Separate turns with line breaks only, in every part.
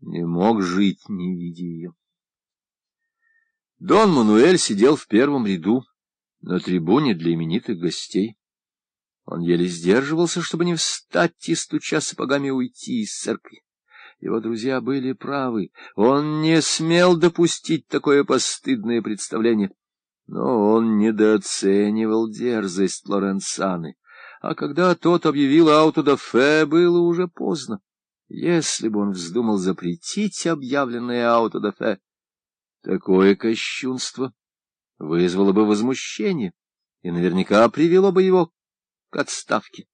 не мог жить, не видя ее. Дон Мануэль сидел в первом ряду, на трибуне для именитых гостей. Он еле сдерживался, чтобы не встать и, стуча сапогами, уйти из церкви. Его друзья были правы. Он не смел допустить такое постыдное представление. Но он недооценивал дерзость Лоренцаны. А когда тот объявил аутодафе, было уже поздно. Если бы он вздумал запретить объявленное аутодафе, такое кощунство вызвало бы возмущение и наверняка привело бы его к отставке.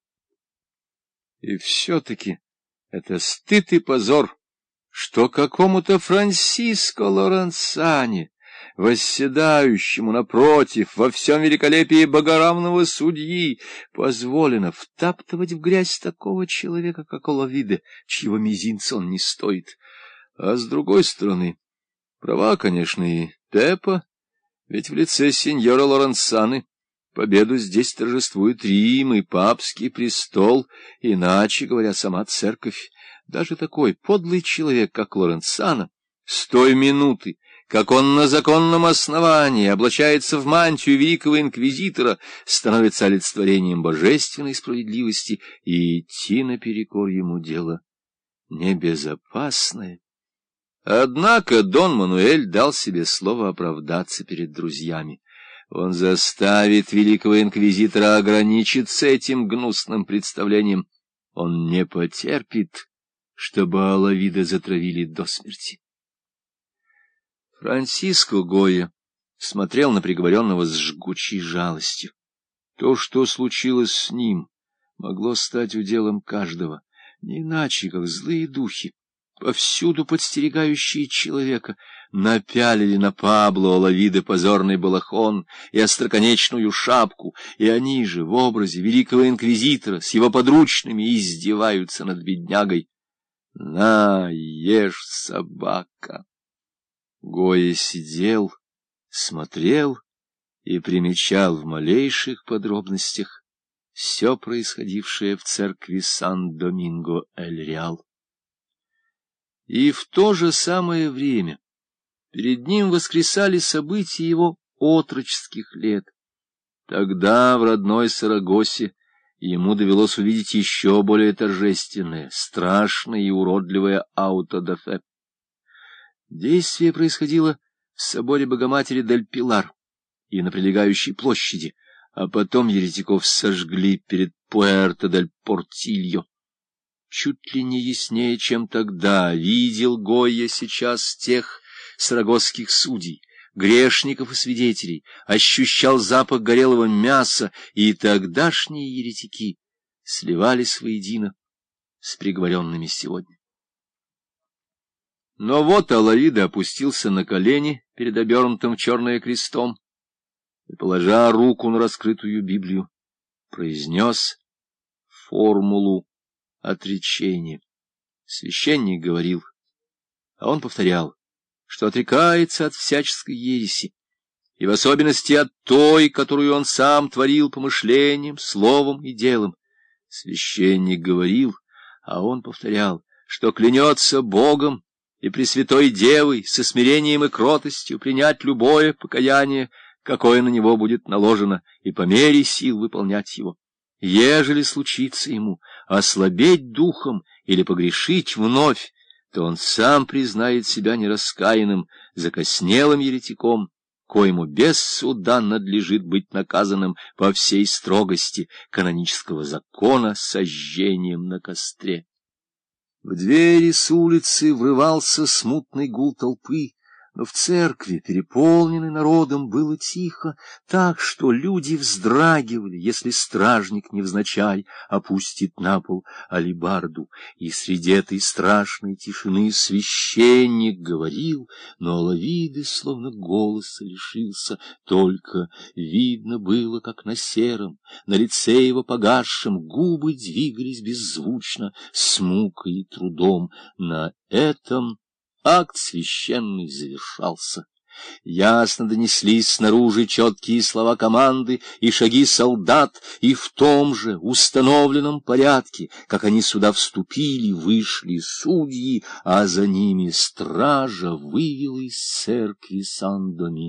И все-таки это стыд и позор, что какому-то Франсиско Лоренцане восседающему напротив во всем великолепии богоравного судьи, позволено втаптывать в грязь такого человека, как Оловиде, чьего мизинца он не стоит. А с другой стороны, права, конечно, и Пепа, ведь в лице сеньора Лоренцаны победу здесь торжествует Рим и папский престол, иначе говоря, сама церковь. Даже такой подлый человек, как Лоренцана, с той минуты, как он на законном основании облачается в мантию великого инквизитора, становится олицетворением божественной справедливости, и идти наперекор ему дело небезопасное. Однако Дон Мануэль дал себе слово оправдаться перед друзьями. Он заставит великого инквизитора ограничиться этим гнусным представлением. Он не потерпит, чтобы Алавида затравили до смерти. Франциско Гоя смотрел на приговоренного с жгучей жалостью. То, что случилось с ним, могло стать уделом каждого, не иначе, как злые духи, повсюду подстерегающие человека, напялили на Пабло Лавиде позорный балахон и остроконечную шапку, и они же в образе великого инквизитора с его подручными издеваются над беднягой. «На, ешь, собака!» Гоя сидел, смотрел и примечал в малейших подробностях все происходившее в церкви Сан-Доминго-Эль-Реал. И в то же самое время перед ним воскресали события его отроческих лет. Тогда в родной Сарагосе ему довелось увидеть еще более торжественное, страшное и уродливое аутодафе. Действие происходило в соборе Богоматери Дель Пилар и на прилегающей площади, а потом еретиков сожгли перед Пуэрто дель Портильо. Чуть ли не яснее, чем тогда, видел Гойя сейчас тех сарагосских судей, грешников и свидетелей, ощущал запах горелого мяса, и тогдашние еретики сливались воедино с приговоренными сегодня. Но вот Алавида опустился на колени перед обернутым черным крестом и, положа руку на раскрытую Библию, произнес формулу отречения. Священник говорил, а он повторял, что отрекается от всяческой ереси, и в особенности от той, которую он сам творил помышлением, словом и делом. Священник говорил, а он повторял, что клянется Богом, и Пресвятой Девой со смирением и кротостью принять любое покаяние, какое на него будет наложено, и по мере сил выполнять его. Ежели случится ему ослабеть духом или погрешить вновь, то он сам признает себя нераскаянным, закоснелым еретиком, коему без суда надлежит быть наказанным по всей строгости канонического закона сожжением на костре. В двери с улицы врывался смутный гул толпы, но в церкви, переполненной народом, было тихо, так что люди вздрагивали, если стражник невзначай опустит на пол алибарду. И среди этой страшной тишины священник говорил, но Лавиды словно голоса лишился, только видно было, как на сером, на лице его погасшем губы двигались беззвучно, с мукой и трудом. На этом акт священный завершался. Ясно донеслись снаружи четкие слова команды и шаги солдат, и в том же установленном порядке, как они сюда вступили, вышли судьи, а за ними стража вывела из церкви Сан-Доминго.